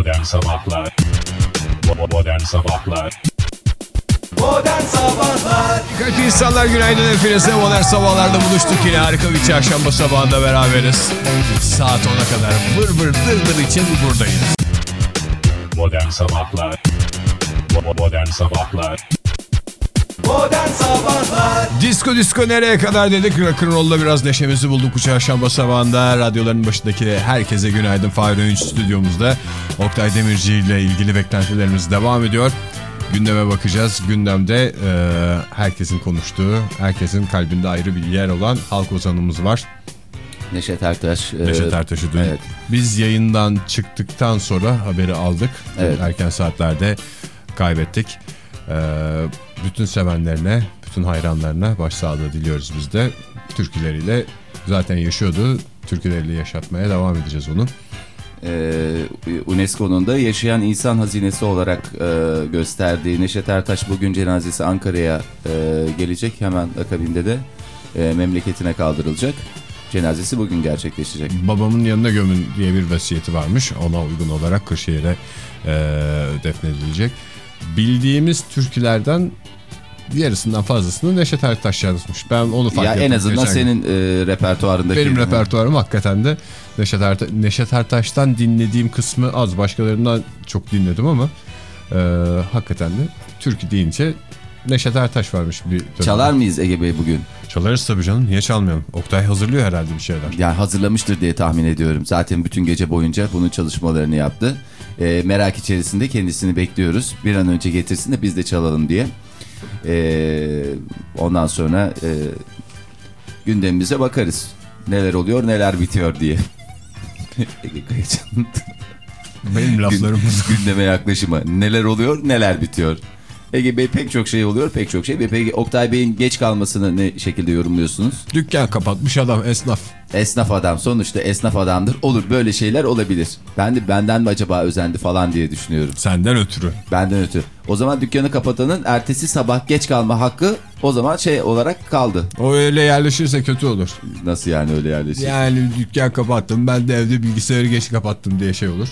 Modern Sabahlar. Modern Sabahlar. Modern Sabahlar. Kaç insanlar günaydın hepinize. Modern sabahlarda buluştuk yine. Harika bir çarşamba sabahında beraberiz. Saat 10'a kadar vır vır dır dır için buradayız. Modern Sabahlar. Modern Sabahlar Modern Sabahlar Disko disko nereye kadar dedik rock'n'roll'da biraz neşemizi bulduk bu çarşamba sabahında. Radyoların başındaki herkese günaydın. Fahir Öğünç stüdyomuzda. Oktay Demirci ile ilgili beklentilerimiz devam ediyor. Gündeme bakacağız. Gündemde e, herkesin konuştuğu, herkesin kalbinde ayrı bir yer olan halk ozanımız var. Neşet Ertaş. e, Neşet Ertaş'ı dün. Evet. Biz yayından çıktıktan sonra haberi aldık. Evet. Erken saatlerde kaybettik. Ee, bütün sevenlerine, bütün hayranlarına başsağlığı diliyoruz biz de. Türküleriyle zaten yaşıyordu. Türküleriyle yaşatmaya devam edeceğiz onu. e, UNESCO'nun da yaşayan insan hazinesi olarak e, gösterdiği Neşet Ertaş bugün cenazesi Ankara'ya e, gelecek. Hemen akabinde de e, memleketine kaldırılacak. Cenazesi bugün gerçekleşecek. Babamın yanına gömün diye bir vasiyeti varmış. Ona uygun olarak Kırşehir'e e, defnedilecek. Bildiğimiz türkülerden yarısından fazlasını Neşet Ertaş yazmış. Ben onu fark ya ettim. en azından geçen senin e, repertuarındaki. Benim repertuarım hakikaten de Neşet, Erta Neşet Ertaş'tan dinlediğim kısmı az. Başkalarından çok dinledim ama e, hakikaten de türkü deyince Neşet Ertaş varmış bir. Çalar mıyız Ege Bey bugün? Çalarız tabii canım. Niye çalmayalım? Oktay hazırlıyor herhalde bir şeyler. Yani hazırlamıştır diye tahmin ediyorum. Zaten bütün gece boyunca bunun çalışmalarını yaptı. E, merak içerisinde kendisini bekliyoruz. Bir an önce getirsin de biz de çalalım diye. E, ondan sonra e, gündemimize bakarız. Neler oluyor neler bitiyor diye. Ege Kayacan'ın Benim laflarım. gündeme yaklaşımı. Neler oluyor neler bitiyor. Ege Bey pek çok şey oluyor pek çok şey. Peki Oktay Bey'in geç kalmasını ne şekilde yorumluyorsunuz? Dükkan kapatmış adam esnaf. Esnaf adam sonuçta esnaf adamdır. Olur böyle şeyler olabilir. Ben de benden mi acaba özendi falan diye düşünüyorum. Senden ötürü. Benden ötürü. O zaman dükkanı kapatanın ertesi sabah geç kalma hakkı o zaman şey olarak kaldı. O öyle yerleşirse kötü olur. Nasıl yani öyle yerleşir? Yani dükkan kapattım ben de evde bilgisayarı geç kapattım diye şey olur.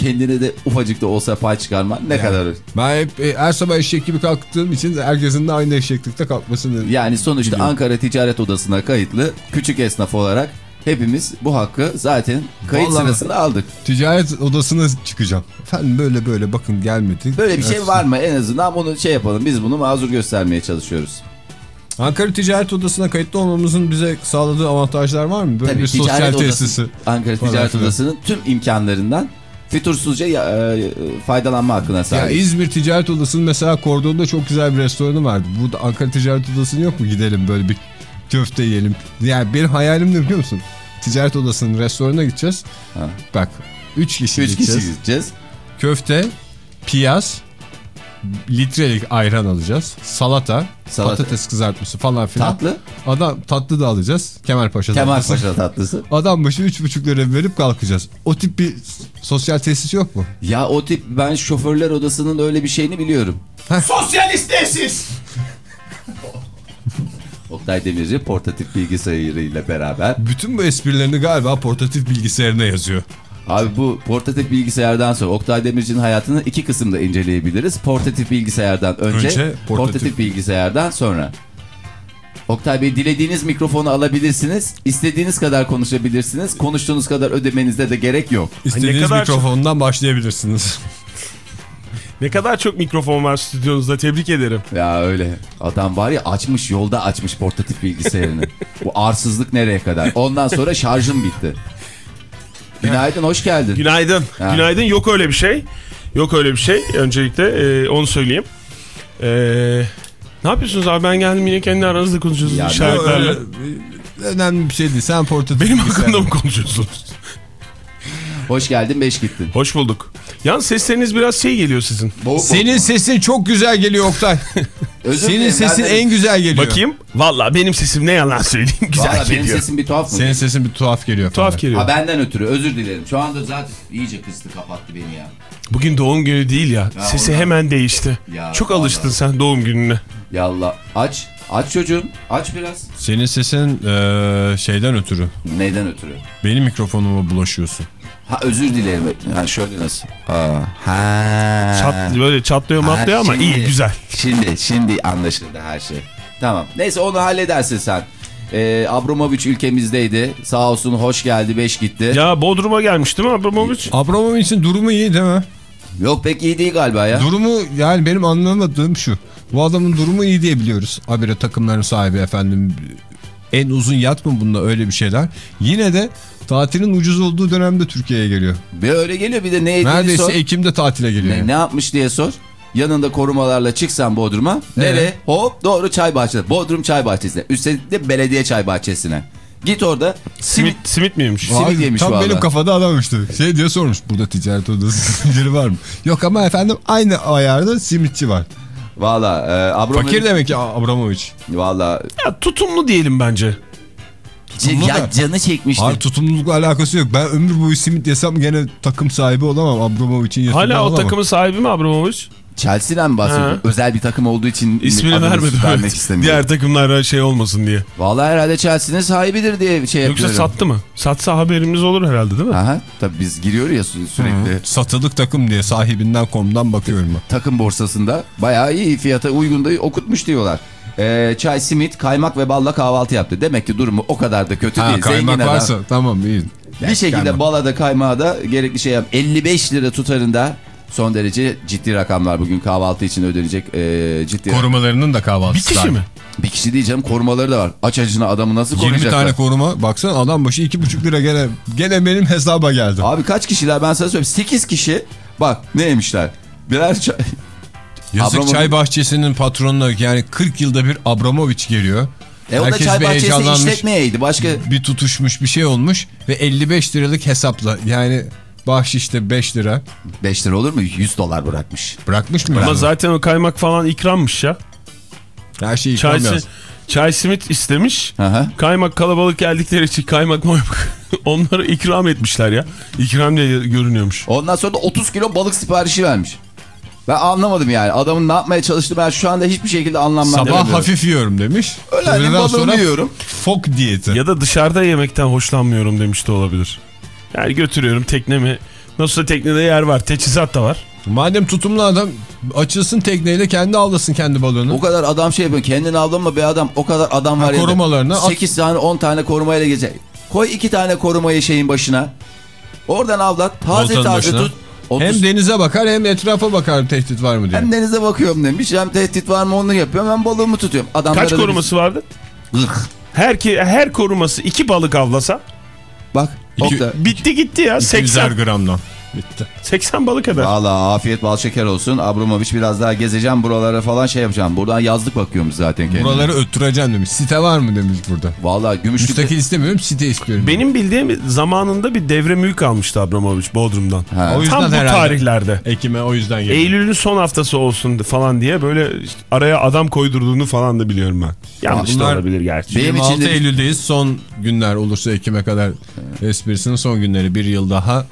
Kendine de ufacık da olsa pay çıkarman ne kadar... Ben hep e, her sabah eşek gibi kalktığım için herkesin de aynı eşeklikte kalkmasını Yani sonuçta Biliyorum. Ankara Ticaret Odası'na kayıtlı küçük esnaf olarak hepimiz bu hakkı zaten kayıt Vallahi- sırasında aldık. Ticaret odasına çıkacağım. Efendim böyle böyle bakın gelmedi. Böyle bir şey var mı en azından bunu şey yapalım biz bunu mazur göstermeye çalışıyoruz. Ankara Ticaret Odası'na kayıtlı olmamızın bize sağladığı avantajlar var mı? Böyle Tabii bir sosyal ticaret odası- tesisi. Ankara Ticaret. Odası'nın tüm imkanlarından fütursuzca ya- e, faydalanma hakkına Ya sahip. İzmir Ticaret Odası'nın mesela kordonda çok güzel bir restoranı vardı. Burada Ankara Ticaret Odası'nın yok mu? Gidelim böyle bir köfte yiyelim. Yani benim hayalim ne biliyor musun? Ticaret Odası'nın restoranına gideceğiz. Ha. Bak 3 kişi Üç kişi gideceğiz. Köfte, piyaz, litrelik ayran alacağız. Salata, Salata. patates kızartması falan filan. Tatlı. Adam tatlı da alacağız. Kemalpaşa Kemal tatlısı. Paşa tatlısı. Adam başı 3,5 lira verip kalkacağız. O tip bir sosyal tesis yok mu? Ya o tip ben şoförler odasının öyle bir şeyini biliyorum. Sosyalist tesis Oktay Demirci portatif bilgisayarıyla beraber. Bütün bu esprilerini galiba portatif bilgisayarına yazıyor. Abi bu portatif bilgisayardan sonra Oktay Demirci'nin hayatını iki kısımda inceleyebiliriz. Portatif bilgisayardan önce, Önce, portatif. portatif. bilgisayardan sonra. Oktay Bey dilediğiniz mikrofonu alabilirsiniz. İstediğiniz kadar konuşabilirsiniz. Konuştuğunuz kadar ödemenizde de gerek yok. İstediğiniz kadar mikrofondan başlayabilirsiniz. Ne kadar çok mikrofon var stüdyonuzda tebrik ederim. Ya öyle. Adam var ya açmış yolda açmış portatif bilgisayarını. Bu arsızlık nereye kadar? Ondan sonra şarjım bitti. Günaydın hoş geldin. Günaydın. Ha. Günaydın yok öyle bir şey. Yok öyle bir şey. Öncelikle e, onu söyleyeyim. E, ne yapıyorsunuz abi ben geldim yine kendi aranızda konuşuyorsunuz Ya işaretlerle. Öyle, önemli bir şey değil. Sen portatif Benim hakkında mı konuşuyorsunuz? Hoş geldin beş gittin. Hoş bulduk. Yalnız sesleriniz biraz şey geliyor sizin. Boğuk Senin sesin çok güzel geliyor Oktay. Özür Senin dilerim, sesin en güzel geliyor. Bakayım. Valla benim sesim ne yalan söyleyeyim güzel Valla benim geliyor. sesim bir tuhaf mı? Senin sesin bir tuhaf geliyor. Tuhaf falan. geliyor. Ha benden ötürü özür dilerim. Şu anda zaten iyice kıstı kapattı beni ya. Bugün doğum günü değil ya. Ya Sesi oradan- hemen değişti. Ya Çok vallahi. alıştın sen doğum gününe. Yallah aç. Aç çocuğum. Aç biraz. Senin sesin eee, şeyden ötürü. Neyden ötürü? Benim mikrofonuma bulaşıyorsun. Ha özür dilerim. Ha şöyle nasıl? Ha. Çat, böyle çatlıyor matlıyor ama şimdi- iyi güzel. Şimdi şimdi anlaşıldı her şey. Tamam. Neyse onu halledersin sen. Ee, Abramovich ülkemizdeydi. Sağ olsun hoş geldi 5 gitti. Ya Bodrum'a gelmiş değil mi Abramovich? Abramovich'in durumu iyi değil mi? Yok pek iyi değil galiba ya. Durumu yani benim anlamadığım şu. Bu adamın durumu iyi diye biliyoruz. Habire takımların sahibi efendim. En uzun yat mı bunda öyle bir şeyler. Yine de tatilin ucuz olduğu dönemde Türkiye'ye geliyor. Bir öyle geliyor bir de ne Neredeyse sor. Ekim'de tatile geliyor. Ne, yani. ne yapmış diye sor. Yanında korumalarla çıksan Bodrum'a. Nereye? Hop doğru çay bahçesi. Bodrum çay bahçesine. Üstelik de belediye çay bahçesine. Git orada simit Simit, simit miymiş? simit Abi, yemiş Tam benim kafada adammıştı. Şey diye sormuş. Burada ticaret odası zinciri var mı? Yok ama efendim aynı ayarda simitçi var. Valla e, Abramovich. Fakir demek ki Abramovich. Valla. Ya tutumlu diyelim bence. Tutumlu Ya da. canı çekmişti. Hayır tutumlulukla alakası yok. Ben ömür boyu simit yesem gene takım sahibi olamam. Abramovich'in yetimini Hala o alamam. takımın sahibi mi Abramovich? Chelsea'den bahsediyorum. Ha. Özel bir takım olduğu için İsmini adını vermedi. vermek evet. istemiyorum. Diğer takımlara şey olmasın diye. Valla herhalde Chelsea'nin sahibidir diye şey Yoksa yapıyorum. sattı mı? Satsa haberimiz olur herhalde değil mi? Aha, tabii biz giriyor ya sü- sürekli. Satılık takım diye sahibinden komdan bakıyorum ben. Takım borsasında bayağı iyi fiyata uygun da okutmuş diyorlar. Ee, çay, simit, kaymak ve balla kahvaltı yaptı. Demek ki durumu o kadar da kötü Ha, değil. kaymak Zengin adam. varsa tamam iyi. Bir şekilde Kaymak. bala da kaymağa da gerekli şey yap. 55 lira tutarında son derece ciddi rakamlar bugün kahvaltı için ödenecek ee, ciddi. Korumalarının da Bir kahvaltısı. kişi dahil. mi? Bir kişi diyeceğim korumaları da var. Aç acına adamı nasıl 20 koruyacaklar? tane koruma. Baksana adam başı 2,5 lira gene, gene benim hesaba geldi. Abi kaç kişiler ben sana söyleyeyim. 8 kişi bak ne yemişler. Birer çay. Yazık Abramovich- çay bahçesinin patronuna yani 40 yılda bir Abramovich geliyor. E o da Herkes çay bir bahçesi işletmeyeydi. Başka Bir tutuşmuş bir şey olmuş ve 55 liralık hesapla yani bahşişte 5 lira 5 lira olur mu? 100 dolar bırakmış. bırakmış mı? Ama yani? zaten o kaymak falan ikrammış ya. Her şeyi Çay, ikram yaz. çay simit istemiş. Hı hı. Kaymak kalabalık geldikleri için kaymak maymak onları ikram etmişler ya. İkram diye görünüyormuş. Ondan sonra da 30 kilo balık siparişi vermiş. Ben anlamadım yani. Adamın ne yapmaya çalıştığını ben şu anda hiçbir şekilde anlamlandıramıyorum. Sabah hafif yiyorum demiş. Öyle Öğleden balığını sonra yiyorum. Fok diyeti. Ya da dışarıda yemekten hoşlanmıyorum demiş de olabilir. Yani götürüyorum teknemi. Nasılsa teknede yer var. Teçhizat da var. Madem tutumlu adam açılsın tekneyle kendi avlasın kendi balığını. O kadar adam şey yapıyor. Kendini avlama be adam. O kadar adam var ya. korumalarını at. 8 tane 10 tane korumayla gelecek. Koy 2 tane korumayı şeyin başına. Oradan avlat. Taze Oltanın taze başına. tut. 30 Hem denize bakar hem etrafa bakar tehdit var mı diye. Hem denize bakıyorum demiş. Hem tehdit var mı onu yapıyorum. Hem balığımı tutuyorum. Adamlara Kaç koruması vardı? biz- Gırk. Her, ki, her koruması iki balık avlasa Bak. İki- bitti gitti ya. 200'er 80, gramdan. Bitti. 80 balık eder. Valla afiyet bal şeker olsun. Abramovich biraz daha gezeceğim buralara falan şey yapacağım. Buradan yazlık bakıyormuş zaten kendine. Buraları öttüreceğim demiş. Site var mı demiş burada. Valla Gümüşlük'te... Müstakil istemiyorum site istiyorum. Benim bildiğim zamanında bir devre mülk almıştı Abramovich Bodrum'dan. Ha. O yüzden Tam bu herhalde. tarihlerde. Ekim'e o yüzden geldi. Eylül'ün son haftası olsun falan diye böyle işte araya adam koydurduğunu falan da biliyorum ben. Yanlış Bunlar- da olabilir gerçi. Benim 26 için de bir- Eylül'deyiz. Son günler olursa Ekim'e kadar esprisinin son günleri. Bir yıl daha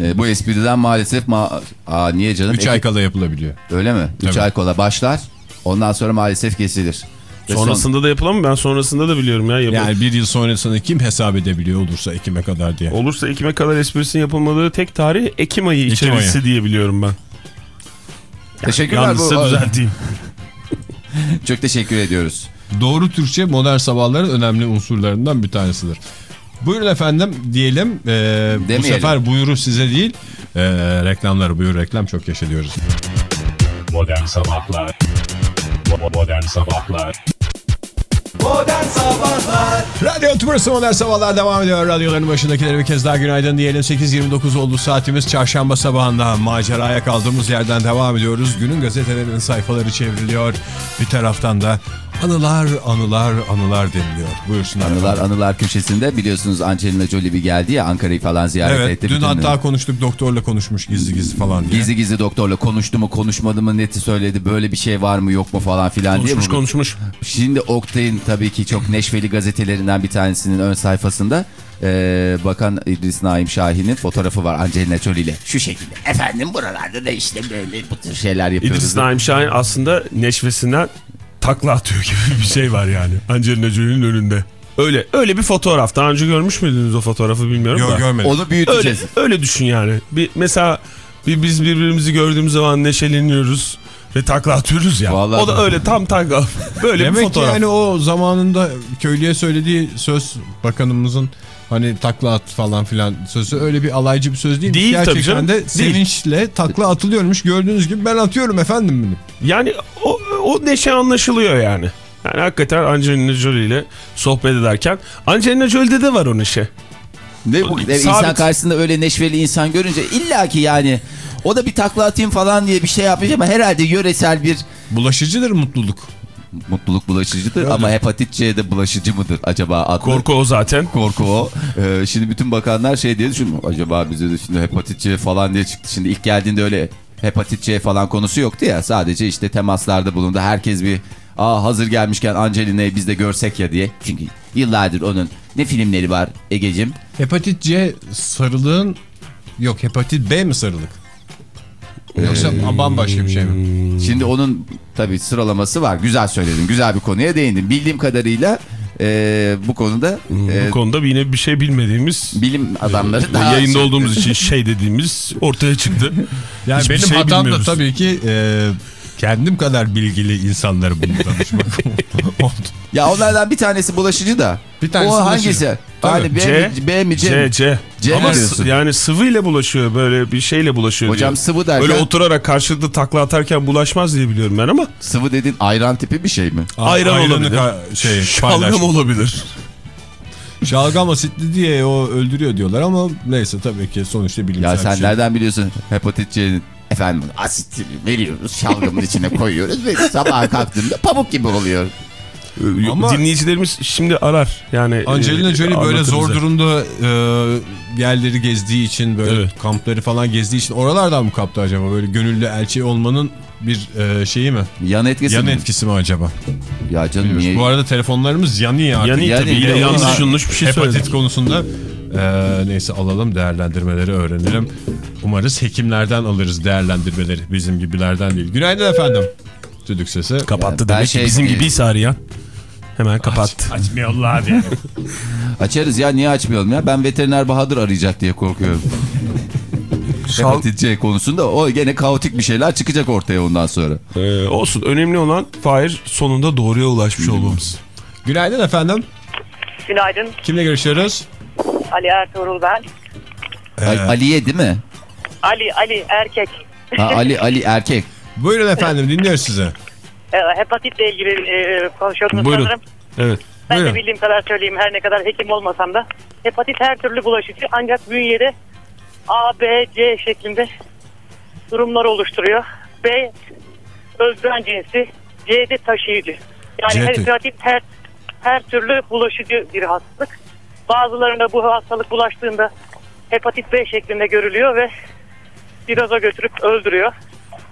Ee, bu espriden maalesef ma Aa, niye canım? 3 Ekim- ay kala yapılabiliyor. Öyle mi? 3 Tabii. ay kola başlar. Ondan sonra maalesef kesilir. Ve son- Sonrasında da yapılamam ben sonrasında da biliyorum ya. Yapıl- Yani bir yıl sonrasını kim hesap edebiliyor olursa Ekim'e kadar diye. Olursa Ekim'e kadar esprisinin yapılmadığı tek tarih Ekim ayı Ekim içerisi ayı. diye biliyorum ben. Teşekkürler. Yanlışsa Bu, düzelteyim. çok teşekkür ediyoruz. Doğru Türkçe modern sabahların önemli unsurlarından bir tanesidir. Buyurun efendim diyelim. Ee, bu sefer buyuru size değil. Ee, reklamları buyur reklam çok yaşa diyoruz. Modern Sabahlar Modern Sabahlar Modern Sabahlar Radyo Tümrüsü Modern Sabahlar devam ediyor. Radyoların başındakilere bir kez daha günaydın diyelim. 8.29 oldu saatimiz. Çarşamba sabahında maceraya kaldığımız yerden devam ediyoruz. Günün gazetelerinin sayfaları çevriliyor. Bir taraftan da anılar, anılar, anılar deniliyor. Buyursunlar. Anılar anılar köşesinde biliyorsunuz Angelina Jolie bir geldi ya Ankara'yı falan ziyaret Evet, etti. dün Bütün- hatta konuştuk doktorla konuşmuş gizli gizli falan diye. Gizli gizli doktorla konuştu mu konuşmadı mı neti söyledi böyle bir şey var mı yok mu falan filan diye. Konuşmuş konuşmuş. Şimdi Oktay'ın tabii ki çok neşveli gazetelerinden bir tanesinin ön sayfasında eee, Bakan İdris Naim Şahin'in fotoğrafı var Angelina Jolie ile. Şu şekilde efendim buralarda da işte böyle bu tür şeyler yapıyoruz. İdris Naim Şahin aslında neşvesinden takla atıyor gibi bir şey var yani. Angelina Jolie'nin önünde. Öyle öyle bir fotoğraf. Daha önce görmüş müydünüz o fotoğrafı bilmiyorum da. Yok görmedim. Onu Öyle, büyüteceğiz. öyle düşün yani. Bir, mesela bir, biz birbirimizi gördüğümüz zaman neşeleniyoruz ve takla atıyoruz ya. Vallahi o da öyle tam takla. Böyle bir Demek ki fotoğraf. yani o zamanında köylüye söylediği söz bakanımızın hani takla at falan filan sözü öyle bir alaycı bir söz değil. Değil tabii Gerçekten canım, de değil. sevinçle takla atılıyormuş. Gördüğünüz gibi ben atıyorum efendim benim. Yani o, o neşe anlaşılıyor yani. Yani hakikaten Angelina Jolie ile sohbet ederken Angelina Jolie'de de var o neşe. Ne bu kadar Sabit. insan karşısında öyle neşveli insan görünce illaki yani o da bir takla atayım falan diye bir şey yapmış ama herhalde yöresel bir Bulaşıcıdır mutluluk. mutluluk bulaşıcıdır ama hepatit C de bulaşıcı mıdır acaba adlı? Korku o zaten. Korku o. Ee, şimdi bütün bakanlar şey diye düşünüyor. Acaba bize de şimdi hepatit C falan diye çıktı. Şimdi ilk geldiğinde öyle hepatit C falan konusu yoktu ya. Sadece işte temaslarda bulundu. Herkes bir Aa hazır gelmişken Angelina'yı biz de görsek ya diye. Çünkü yıllardır onun ne filmleri var Ege'cim? Hepatit C sarılığın yok hepatit B mi sarılık? Yoksa bambaşka bir şey mi? Şimdi onun tabii sıralaması var. Güzel söyledin. Güzel bir konuya değindin. Bildiğim kadarıyla e, bu konuda e, Bu konuda yine bir şey bilmediğimiz bilim adamları ve daha yayında olduğumuz için şey dediğimiz ortaya çıktı. Yani Hiçbir benim şey hatam da bilmiyoruz. tabii ki e, kendim kadar bilgili insanlara bunu danışmak oldu. Ya onlardan bir tanesi bulaşıcı da. Bir tanesi o hangisi? Hani B, C, mi, B mi C, C? C. C Ama mi s- diyorsun? yani sıvıyla bulaşıyor böyle bir şeyle bulaşıyor Hocam diyor. sıvı derken Öyle oturarak karşılıklı takla atarken bulaşmaz diye biliyorum ben ama sıvı dedin ayran tipi bir şey mi? ayran Ayranı olabilir. şey, Şalgam olabilir. Şalgam asitli diye o öldürüyor diyorlar ama neyse tabii ki sonuçta bilimsel Ya sen şey. nereden biliyorsun hepatit C'nin? Efendim asit veriyoruz şalgamın içine koyuyoruz ve sabah kalktığında pamuk gibi oluyor. Ama- Dinleyicilerimiz şimdi arar. Yani Angelina e, Jolie böyle zor bize. durumda e, yerleri gezdiği için böyle Evet. kampları falan gezdiği için oralardan mı kaptı acaba? Böyle gönüllü elçi olmanın bir e, şeyi mi? Yan etkisi Yan mi? etkisi mi acaba? Ya canım niye? Bu arada telefonlarımız yanıyor artık. Yani, Yani tabii yine yanlış düşünülmüş bir şey Hepatit söyledik. konusunda e, neyse alalım değerlendirmeleri öğrenelim. Umarız hekimlerden alırız değerlendirmeleri bizim gibilerden değil. Günaydın efendim. Düdük sesi. Kapattı Ben demek şey- ki bizim gibiyse arayan. Hemen kapattı. Açmıyorlar diye. Açarız ya niye açmayalım ya? Ben veteriner Bahadır arayacak diye korkuyorum. Hepatit C konusunda o gene kaotik bir şeyler çıkacak ortaya ondan sonra. Ee, olsun. Önemli olan Fahir sonunda doğruya ulaşmış olmamız. Günaydın efendim. Günaydın. Kimle görüşüyoruz? Ali Ertuğrul ben. Ali- Aliye değil mi? Ali, Ali erkek. Ha, Ali Ali erkek. Buyurun efendim dinliyoruz sizi. Ee, hepatitle ilgili e, konuşuyordunuz Buyurun. sanırım. Evet. Ben Buyurun. de bildiğim kadar söyleyeyim her ne kadar hekim olmasam da. Hepatit her türlü bulaşıcı ancak bünyede A, B, C şeklinde durumlar oluşturuyor. B öldüren cinsi, C'de taşıyıcı. Yani C- hepatit her, her türlü bulaşıcı bir hastalık. Bazılarında bu hastalık bulaştığında hepatit B şeklinde görülüyor ve viraza götürüp öldürüyor.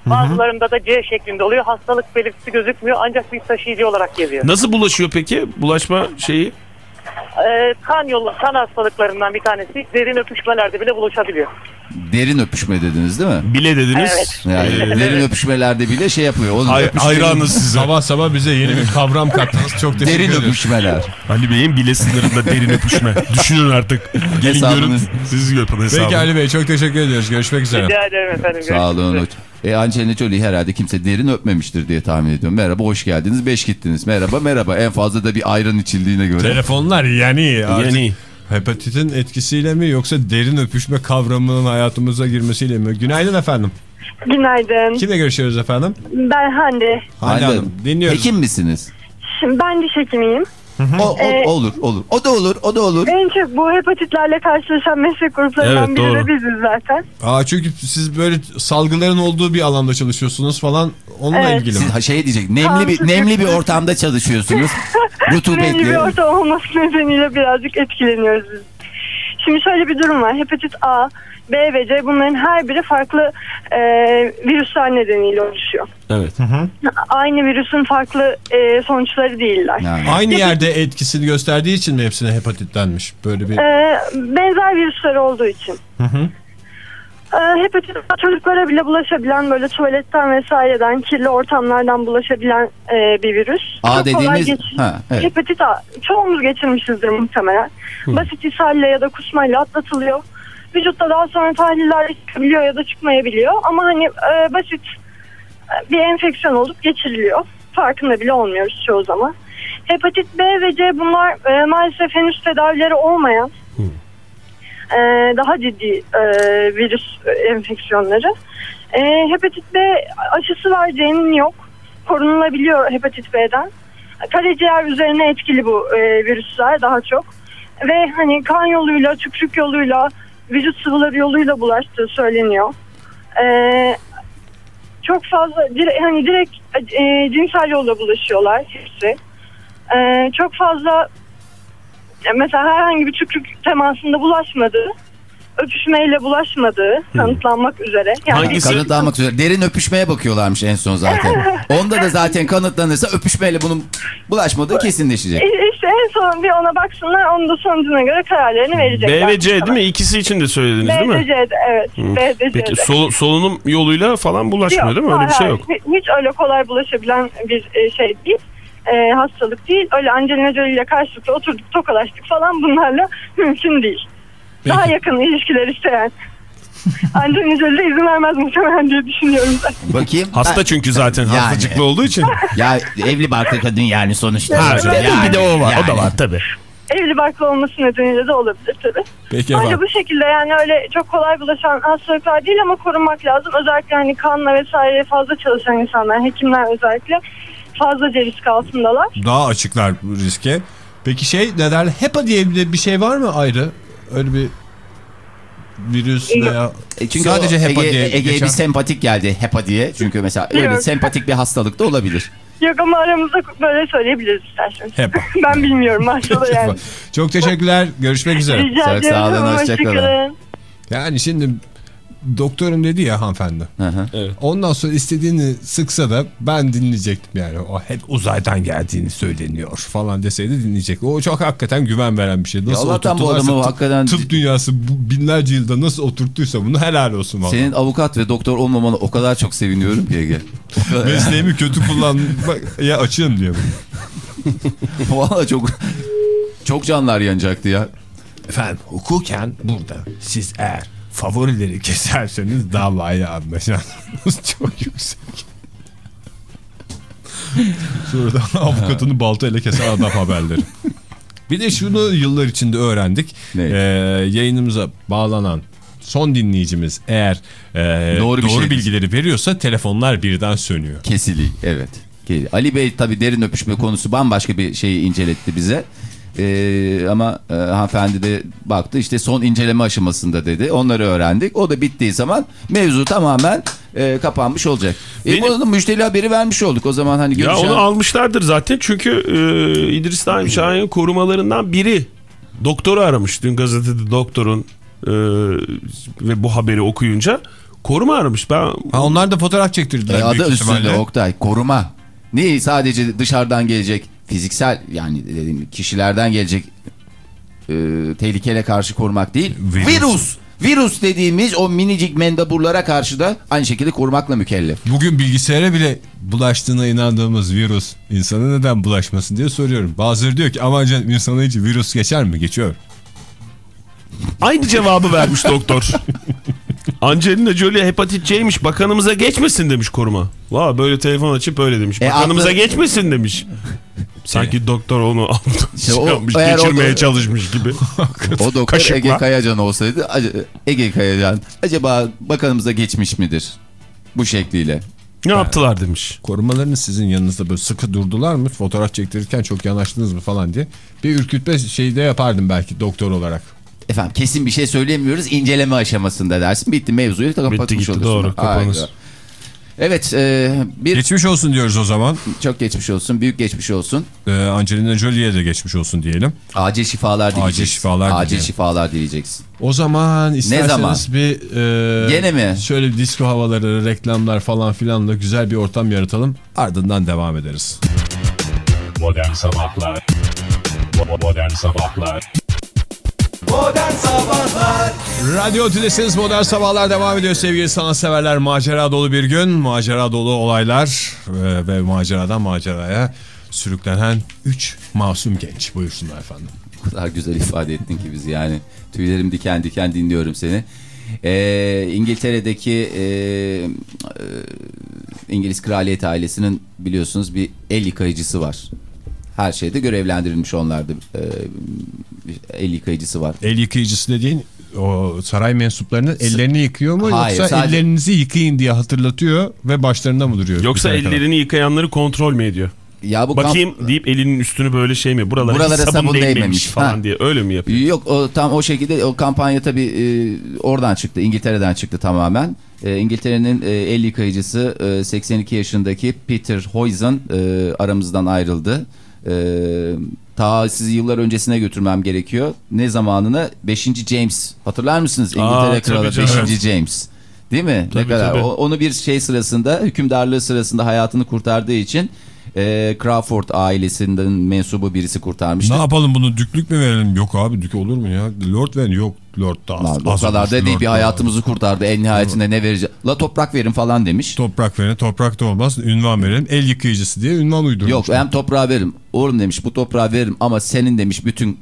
Bazılarında da C şeklinde oluyor. Hastalık belirtisi gözükmüyor ancak bir taşıyıcı olarak geziyor. Nasıl bulaşıyor peki? Bulaşma şeyi? Ee, kan yolu, kan hastalıklarından bir tanesi derin öpüşmelerde bile bulaşabiliyor. Derin öpüşme dediniz değil mi? Bile dediniz. Evet. Yani Ee, derin öpüşmelerde bile şey yapıyor. Onun hay- öpüşmeleri- hayranız size. Sabah sabah bize yeni bir kavram kattınız. Çok teşekkür Derin ederim. öpüşmeler. Ali Bey'in bile sınırında derin öpüşme. Düşünün artık. Gelin Hesabını- görün. Siz yapın hesabını. Peki Ali Bey çok teşekkür ediyoruz. Görüşmek üzere. Rica ederim efendim. Sağ olun hocam. E Angelina Jolie herhalde kimse derin öpmemiştir diye tahmin ediyorum. Merhaba hoş geldiniz. Beş gittiniz. Merhaba merhaba. En fazla da bir ayran içildiğine göre. Telefonlar yani artık Yani hepatitin etkisiyle mi yoksa derin öpüşme kavramının hayatımıza girmesiyle mi? Günaydın efendim. Günaydın. Kimle görüşüyoruz efendim? Ben Hande. Hande Hande Hanım dinliyoruz. Hekim misiniz? Şimdi ben diş hekimiyim. O, o- Ee, olur olur. O da olur o da olur. En çok bu hepatitlerle karşılaşan meslek gruplarından Evet, biri doğru. de biziz zaten. Aa, çünkü siz böyle salgıların olduğu bir alanda çalışıyorsunuz falan onunla Evet. ilgili? Siz şey diyecek nemli bir nemli bir bir- ortamda çalışıyorsunuz. Belli bir Rutubetli. ortam olması nedeniyle birazcık etkileniyoruz biz. Şimdi şöyle bir durum var. Hepatit A, B ve C bunların her biri farklı e, virüsler nedeniyle oluşuyor. evet. Aynı virüsün farklı e, sonuçları değiller. Yani. Aynı yerde etkisini gösterdiği için mi hepsine hepatitlenmiş? Böyle bir E, benzer virüsler olduğu için. Ee, hepatit A çocuklara bile bulaşabilen böyle tuvaletten vesaireden kirli ortamlardan bulaşabilen e, bir virüs. A Çok dediğimiz- geç- Ha, evet. Hepatit A çoğumuz geçirmişizdir muhtemelen. Basit ishalle ya da kusmayla atlatılıyor. Vücutta daha sonra tahliller çıkabiliyor ya da çıkmayabiliyor. Ama hani e, basit e, bir enfeksiyon olup geçiriliyor. Farkında bile olmuyoruz çoğu zaman. Hepatit B ve C bunlar e, maalesef henüz tedavileri olmayan e, daha ciddi e, virüs e, enfeksiyonları. E, hepatit B aşısı var C'nin yok. Korunulabiliyor hepatit B'den. Karaciğer üzerine etkili bu e, virüsler daha çok. Ve hani kan yoluyla, tükürük yoluyla, vücut sıvıları yoluyla bulaştığı söyleniyor. E, çok fazla dire, hani direkt e, cinsel yolla bulaşıyorlar hepsi. E, çok fazla mesela herhangi bir tükürük temasında bulaşmadığı, öpüşmeyle bulaşmadığı kanıtlanmak üzere. Yani Hangisi? Kanıtlanmak üzere. Derin öpüşmeye bakıyorlarmış en son zaten. Onda da zaten kanıtlanırsa öpüşmeyle bunun bulaşmadığı kesinleşecek. E, İşte en son bir ona baksınlar, onun da sonucuna göre kararlarını verecekler. B ve C değil mi? İkisi için de söylediniz B değil ve mi? C'de evet. B ve C'de. Peki sol- solunum yoluyla falan bulaşmıyor değil mi? Öyle bir şey hayır, yok. hayır. Hiç öyle kolay bulaşabilen bir e, şey değil. E, hastalık değil. Öyle Angelina Jolie ile karşılıklı oturduk, tokalaştık falan bunlarla mümkün değil. Daha yakın ilişkiler isteyen. Angelina Jolie de izin vermez muhtemelen diye düşünüyorum ben. Bakayım. Hasta çünkü zaten Yani. hastacıklı olduğu için. Ya evli barklı kadın yani sonuçta. Ha, Yani, bir de o var. O da yani. var tabii. Evli barklı olması nedeniyle de olabilir tabii. Peki Ancak efendim. bu şekilde yani öyle çok kolay bulaşan hastalıklar değil ama korunmak lazım. Özellikle hani kanla vesaire fazla çalışan insanlar, hekimler özellikle fazlaca risk altındalar. Daha açıklar bu riske. Peki şey ne derler? HEPA diye bir şey var mı ayrı? Öyle bir virüs Yok. veya E Çünkü sadece HEPA Ege, diye Ege'ye geçen- bir sempatik geldi HEPA diye. Çünkü mesela öyle Yok. sempatik bir hastalık da olabilir. Yok ama aramızda böyle söyleyebiliriz isterseniz. HEPA. ben bilmiyorum aslında yani. Çok teşekkürler. Görüşmek üzere. Rica ederim. sağ olun, hoşçakalın. Yani şimdi doktorum dedi ya hanımefendi. Hı hı. Ondan sonra istediğini sıksa da ben dinleyecektim yani. O hep uzaydan geldiğini söyleniyor falan deseydi dinleyecek. O çok hakikaten güven veren bir şey. Nasıl Allah'tan bu oturttularsa adamı tıp- hakikaten- Tıp dünyası binlerce yılda nasıl oturttuysa bunu helal olsun valla. Senin avukat ve doktor olmamanı o kadar çok seviniyorum ki Ege. Mesleğimi kötü kullanmaya açığım diyor. Valla çok çok canlar yanacaktı ya. Efendim hukuken burada siz eğer favorileri keserseniz davaya anlaşarsınız çok yüksek. Da avukatını baltayla kesen adam haberleri. Bir de şunu yıllar içinde öğrendik. Ne? Ee, yayınımıza bağlanan son dinleyicimiz eğer e, Doğru doğru, şey bilgileri veriyorsa telefonlar birden sönüyor. Kesili evet. Ali Bey tabi derin öpüşme konusu bambaşka bir şeyi inceletti bize. Ee, ama e, hanımefendi de baktı işte son inceleme aşamasında dedi. Onları öğrendik. O da bittiği zaman mevzu tamamen e, kapanmış olacak. E, Benim- Buna da müjdeli haberi vermiş olduk. O zaman hani Ya görüşen... onu almışlardır zaten çünkü e, İdris Naim Şahin'in korumalarından biri doktoru aramış. Dün gazetede doktorun e, ve bu haberi okuyunca koruma aramış. Ben Ha, onlar da fotoğraf çektirdiler. E, adı üstünde. Oktay koruma. Ne sadece dışarıdan gelecek fiziksel yani dediğim kişilerden gelecek e, tehlikele karşı korumak değil. Virüs. Virüs. Virüs. dediğimiz o minicik mendaburlara karşı da aynı şekilde korumakla mükellef. Bugün bilgisayara bile bulaştığına inandığımız virüs insana neden bulaşmasın diye soruyorum. Bazıları diyor ki aman canım insana hiç virüs geçer mi? Geçiyor. aynı cevabı vermiş doktor. Angelina Jolie hepatit C'ymiş bakanımıza geçmesin demiş koruma. Valla böyle telefon açıp öyle demiş. E, Bakanımıza aklı- geçmesin demiş. Sanki doktor onu şey o- yapmış, o geçirmeye da- çalışmış gibi. O doktor Kaşıkla. Ege Kayacan olsaydı Ege Kayacan acaba bakanımıza geçmiş midir? Bu şekliyle. Ne yaptılar demiş. Korumalarınız sizin yanınızda böyle sıkı durdular mı? Fotoğraf çektirirken çok yanaştınız mı falan diye. Bir ürkütme şeyi de yapardım belki doktor olarak. Efendim kesin bir şey söylemiyoruz inceleme aşamasında dersin. Bitti mevzuyu kapatmış Bitti gitti, olursun. doğru, kapanır. Evet e, bir Geçmiş olsun diyoruz o zaman. çok geçmiş olsun büyük geçmiş olsun. Ee, Angelina Jolie'ye de geçmiş olsun diyelim. Acil şifalar dileyeceksin. şifalar Acil şifalar dileyeceksin. O zaman isterseniz zaman? bir... e, Gene mi? Şöyle bir disco havaları, reklamlar falan filanla güzel bir ortam yaratalım. Ardından devam ederiz. Modern Sabahlar Modern Sabahlar Modern Sabahlar Radyo Tülesi'niz Modern Sabahlar devam ediyor sevgili sanatseverler. Macera dolu bir gün, macera dolu olaylar ve, ve maceradan maceraya sürüklenen 3 masum genç. Buyursunlar efendim. O kadar güzel ifade ettin ki bizi yani. Tüylerim diken diken dinliyorum seni. Ee, İngiltere'deki e, e, İngiliz kraliyet ailesinin biliyorsunuz bir el yıkayıcısı var. Her şeyde görevlendirilmiş onlarda. Ee, el yıkayıcısı var. El yıkayıcısı dediğin o saray mensuplarının ellerini yıkıyor mu Hayır, yoksa sadece- ellerinizi yıkayın diye hatırlatıyor ve başlarında mı duruyor? Yoksa Bitene kadar? ellerini yıkayanları kontrol mü ediyor? Ya bu kamp- Bakayım deyip elinin üstünü böyle şey mi? Buralara, Buralara sabun, sabun değmemiş, değmemiş. falan Ha. diye öyle mi yapıyor? Yok o tam o şekilde o kampanya tabii e, oradan çıktı. İngiltere'den çıktı tamamen. E, İngiltere'nin e, el yıkayıcısı e, 82 yaşındaki Peter Hoysen e, aramızdan ayrıldı. E, ta sizi yıllar öncesine götürmem gerekiyor. Ne zamanını? 5. James. Hatırlar mısınız? İngiltere Aa, Kralı tabii 5. canım. James. Değil mi? Tabii, ne kadar? tabii. O- onu bir şey sırasında, hükümdarlığı sırasında hayatını kurtardığı için e, Crawford ailesinden mensubu birisi kurtarmıştı. Ne yapalım bunu düklük mü verelim? Yok abi dük olur mu ya? Lord verin yok. Lord da az. O kadar da değil bir hayatımızı kurtardı en nihayetinde ne vereceğiz? La toprak verin falan demiş. Toprak verin toprak da olmaz. Ünvan verelim. El yıkayıcısı diye ünvan uydurmuş. Yok hem toprağı veririm. Oğlum demiş bu toprağı veririm ama senin demiş bütün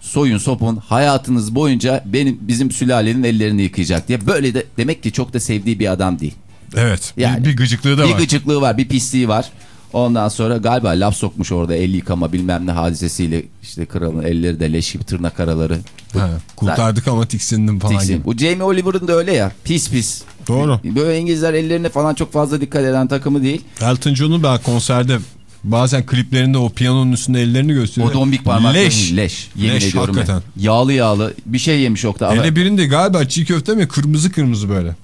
soyun sopun hayatınız boyunca benim bizim sülalenin ellerini yıkayacak diye. Böyle de demek ki çok da sevdiği bir adam değil. Evet. bir- Yani bir, gıcıklığı da bir var. gıcıklığı var bir pisliği var. Ondan sonra galiba laf sokmuş orada el yıkama bilmem ne hadisesiyle işte kralın elleri de leş gibi tırnak araları. Ha, kurtardık ama tiksindim falan Tiksin. gibi. Bu Jamie Oliver'ın da öyle ya pis pis. Doğru. Böyle İngilizler ellerine falan çok fazla dikkat eden takımı değil. Elton John'un ben konserde bazen kliplerinde o piyanonun üstünde ellerini gösteriyor. O dombik parmakları Leş. leş. Yemin Leş, ediyorum ben. hakikaten. Yağlı yağlı bir şey yemiş Oktay. Hele birinde galiba çiğ köfte mi kırmızı kırmızı böyle.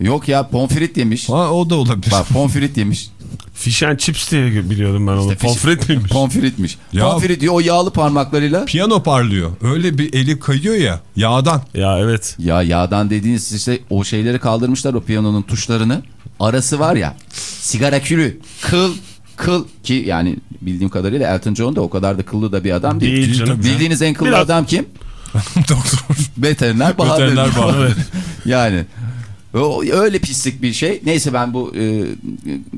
Yok ya pomfrit yemiş. Ha, o da olabilir. Bak pomfrit yemiş. Fish and chips diye biliyordum ben onu. İşte Pomfret miymiş? Pomfritmiş. Ya- Pomfrit diyor o yağlı parmaklarıyla. Piyano parlıyor. Öyle bir eli kayıyor ya yağdan. ya evet. Ya yağdan dediğiniz işte o şeyleri kaldırmışlar o piyanonun tuşlarını. Arası var ya sigara külü, kıl, kıl ki yani bildiğim kadarıyla Elton John da o kadar da kıllı da bir adam değil. Değil canım. Bildiğiniz en kıllı Biraz- adam kim? Doktor. Veteriner Bahadır. Veteriner Bahadır. Yani öyle pislik bir şey. Neyse ben bu e,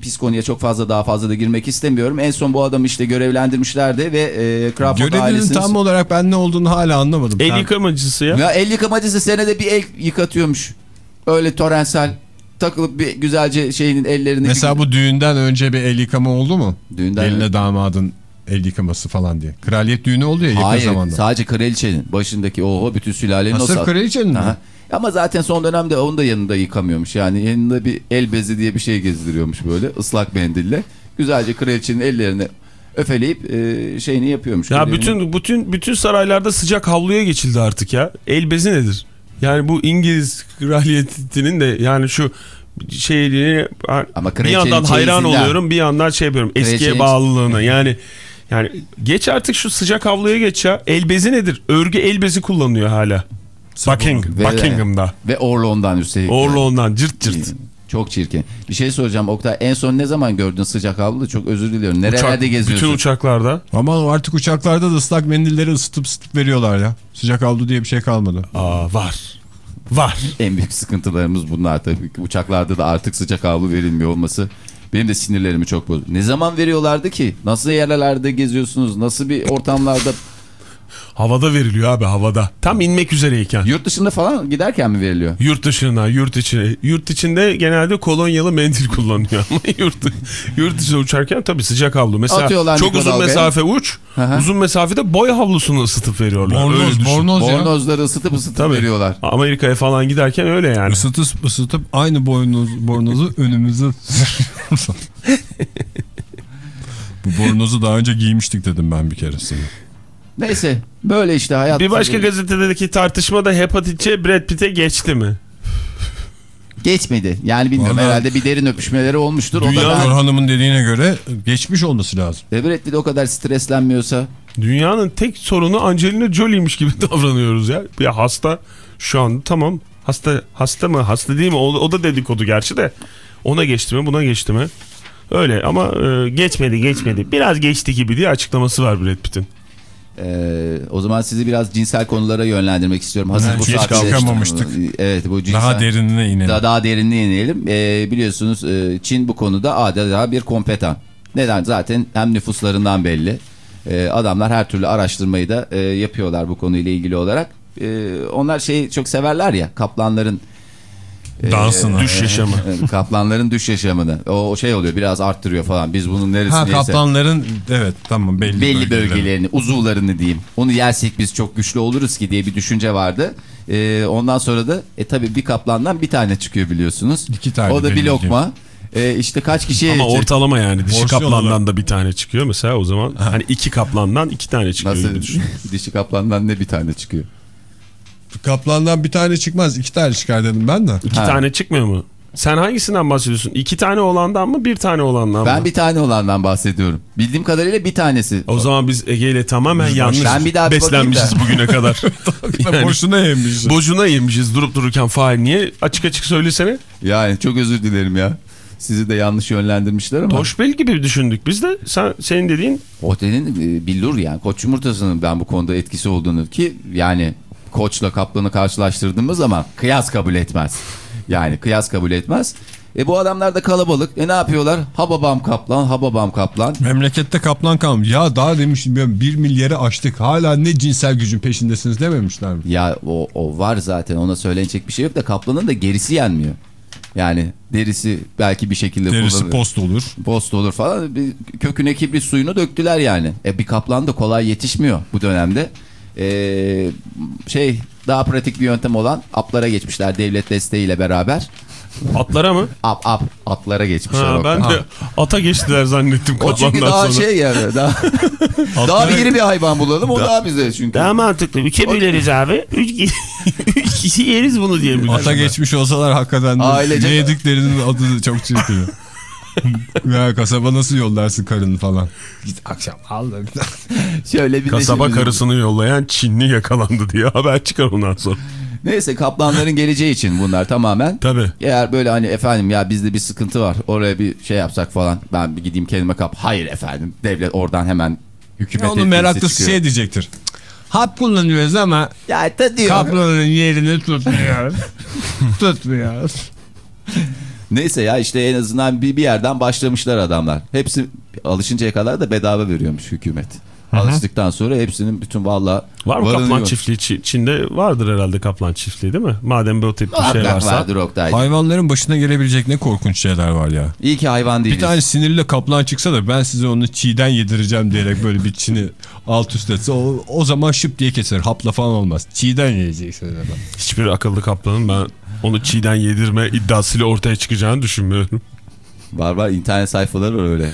pis konuya çok fazla daha fazla da girmek istemiyorum. En son bu adamı işte görevlendirmişlerdi ve e, Crawford Görevinin ailesinin... tam olarak ben ne olduğunu hala anlamadım. El yıkamacısı ya. Ya el yıkamacısı senede bir el yıkatıyormuş. Öyle torrensel takılıp bir güzelce şeyinin ellerini... Mesela bu düğünden önce bir el yıkama oldu mu? Düğünden Eline damadın el yıkaması falan diye. Kraliyet düğünü oldu ya yakın Hayır zamanda. sadece kraliçenin başındaki oho bütün sülalenin Ha, o sırf kraliçenin mi? Ama zaten son dönemde onu da yanında yıkamıyormuş. Yani yanında bir el bezi diye bir şey gezdiriyormuş böyle ıslak mendille. Güzelce kraliçenin ellerini öfeleyip e, şeyini yapıyormuş. Ya bütün bütün bütün saraylarda sıcak havluya geçildi artık ya. El bezi nedir? Yani bu İngiliz kraliyetinin de yani şu şeyini Ama bir yandan hayran çeyizinden. oluyorum bir yandan şey yapıyorum eskiye bağlılığına yani yani geç artık şu sıcak havluya geç ya. El bezi nedir? Örgü el bezi kullanıyor hala. Buckingham, Ve- Buckingham'da. Ve Orlon'dan üstelik. Orloğundan cırt cırt. Çok çirkin. Bir şey soracağım Oktay. En son ne zaman gördün sıcak havlu? Çok özür diliyorum. Nerelerde Uçak- geziyorsun? Bütün uçaklarda. Ama artık uçaklarda da ıslak mendilleri ısıtıp ısıtıp veriyorlar ya. Sıcak havlu diye bir şey kalmadı. Aa var. Var. En büyük sıkıntılarımız bunlar tabii. ki. Uçaklarda da artık sıcak havlu verilmiyor olması benim de sinirlerimi çok bozuyor. Ne zaman veriyorlardı ki? Nasıl yerlerde geziyorsunuz? Nasıl bir ortamlarda? Havada veriliyor abi havada. Tam inmek üzereyken. Yurt dışında falan giderken mi veriliyor? Yurt dışına, yurt içine. Yurt içinde genelde kolonyalı mendil kullanıyor ama yurt, yurt dışına uçarken tabii sıcak havlu. Mesela Atıyorlar çok uzun mikrodalgaya. mesafe uç, hı. uzun mesafede boy havlusunu ısıtıp veriyorlar. Bornoz, bornoz ya. Bornozları ısıtıp ısıtıp Tabii. veriyorlar. Amerika'ya falan giderken öyle yani. Isıtıp ısıtıp aynı bornoz, bornozu önümüze Bu bornozu daha önce giymiştik dedim ben bir keresinde. Neyse böyle işte hayat. Bir başka gazetedeki tartışma da hepatit C Brad Pitt'e geçti mi? Geçmedi. Yani bilmiyorum Vallahi- herhalde bir derin öpüşmeleri olmuştur. O da Dünya ben... Hanım'ın dediğine göre geçmiş olması lazım. Brad Pitt o kadar streslenmiyorsa Dünyanın tek sorunu Angelina Jolie'miş gibi davranıyoruz ya. Bir hasta şu an tamam hasta hasta mı hasta değil mi o, o da dedikodu gerçi de ona geçti mi buna geçti mi öyle ama e, geçmedi geçmedi biraz geçti gibi diye açıklaması var Brad Pitt'in. Ee, o zaman sizi biraz cinsel konulara yönlendirmek istiyorum. Hazır Evet, bu saatte- kalkamamıştık. Evet bu cinsel. Daha derinine inelim. Daha, daha derinliğe inelim. Ee, biliyorsunuz e, Çin bu konuda adeta bir kompetan. Neden? Zaten hem nüfuslarından belli. Ee, adamlar her türlü araştırmayı da e, yapıyorlar bu konuyla ilgili olarak. Ee, onlar şeyi çok severler ya kaplanların Dansını. Düş yaşamı. e, kaplanların düş yaşamını. O şey oluyor biraz arttırıyor falan. Biz bunun neresini Ha yesek- kaplanların evet tamam belli, belli bölgeleri. bölgelerini, uzuvlarını diyeyim. Onu yersek biz çok güçlü oluruz ki diye bir düşünce vardı. Ee, ondan sonra da e tabi bir kaplandan bir tane çıkıyor biliyorsunuz. İki tane O da bir lokma. Ee, işte kaç kişiye Ama yetecek? ortalama yani dişi Porsiyon kaplandan olarak. da bir tane çıkıyor mesela o zaman hani iki kaplandan iki tane çıkıyor gibi Nasıl düşün. dişi kaplandan ne bir tane çıkıyor? Kaplandan bir tane çıkmaz iki tane çıkar dedim ben de. İki Ha. tane çıkmıyor mu? Sen hangisinden bahsediyorsun? İki tane olandan mı bir tane olandan Ben mı? bir tane olandan bahsediyorum. Bildiğim kadarıyla bir tanesi. O zaman biz Ege ile tamamen yanlış Ben bir daha bir beslenmişiz bakayım bugüne kadar. Yani Boşuna yemiş. Boşuna yemişiz durup dururken Fahir niye? Açık açık söylesene. Yani çok özür dilerim ya. Sizi de yanlış yönlendirmişler ama. Toşbel gibi düşündük biz de. Sen, senin dediğin Otelin e, billur yani koç yumurtasının ben bu konuda etkisi olduğunu ki yani koçla kaplanı karşılaştırdığımız zaman kıyas kabul etmez. Yani kıyas kabul etmez. E bu adamlar da kalabalık. E ne yapıyorlar? Ha babam kaplan, ha babam kaplan. Memlekette kaplan kalmış. Ya daha demiştim ya bir milyarı aştık. Hala ne cinsel gücün peşindesiniz dememişler mi? Ya o, o var zaten ona söylenecek bir şey yok da kaplanın da gerisi yenmiyor. Yani derisi belki bir şekilde Derisi kullanılıyor. post olur. post olur falan. Bir köküne kibrit suyunu döktüler yani. E bir kaplan da kolay yetişmiyor bu dönemde. E, şey daha pratik bir yöntem olan aplara geçmişler devlet desteğiyle beraber. atlara mı? Ap ap atlara geçmişler. Ha, ben de ata geçtiler zannettim O çünkü daha sonra. şey yani daha, daha bir iri bir hayvan bulalım o daha bize çünkü. Daha mantıklı. Üçe böleriz abi. Üç, üç kişi yeriz bunu diye biliyorum. Ata geçmiş olsalar hakikaten de Ailece- ne yediklerinin adı çok çirkin. ya kasaba nasıl yollarsın karını falan. Git akşam al da. Şöyle bir de Kasaba şimdi- karısını yollayan Çinli yakalandı diye haber çıkar ondan sonra. Neyse kaplanların geleceği için bunlar tamamen. Tabii. Eğer böyle hani efendim ya bizde bir sıkıntı var oraya bir şey yapsak falan ben bir gideyim kendime kap. Hayır efendim devlet oradan hemen hükümet Onun meraklısı çıkıyor. şey diyecektir. Hap kullanıyoruz ama Ya da diyor. kaplanın yerini tutmuyor. tutmuyor. Neyse ya işte en azından bir, bir yerden başlamışlar adamlar. Hepsi alışıncaya kadar da bedava veriyormuş hükümet. Alıştıktan sonra hepsinin bütün valla Var mı kaplan çiftliği? Çi- Çin'de vardır herhalde kaplan çiftliği değil mi? Madem böyle tip bir şey varsa. vardır Oktay. Hayvanların başına gelebilecek ne korkunç şeyler var ya. İyi ki hayvan Bir değiliz. tane sinirli kaplan çıksa da ben size onu çiğden yedireceğim diyerek böyle bir çini alt üst etse o, o zaman şıp diye keser. Hapla falan olmaz. Çiğden yiyeceksiniz hemen. Hiçbir akıllı kaplanın ben onu çiğden yedirme iddiasıyla ortaya çıkacağını düşünmüyorum. Var var internet sayfaları var öyle.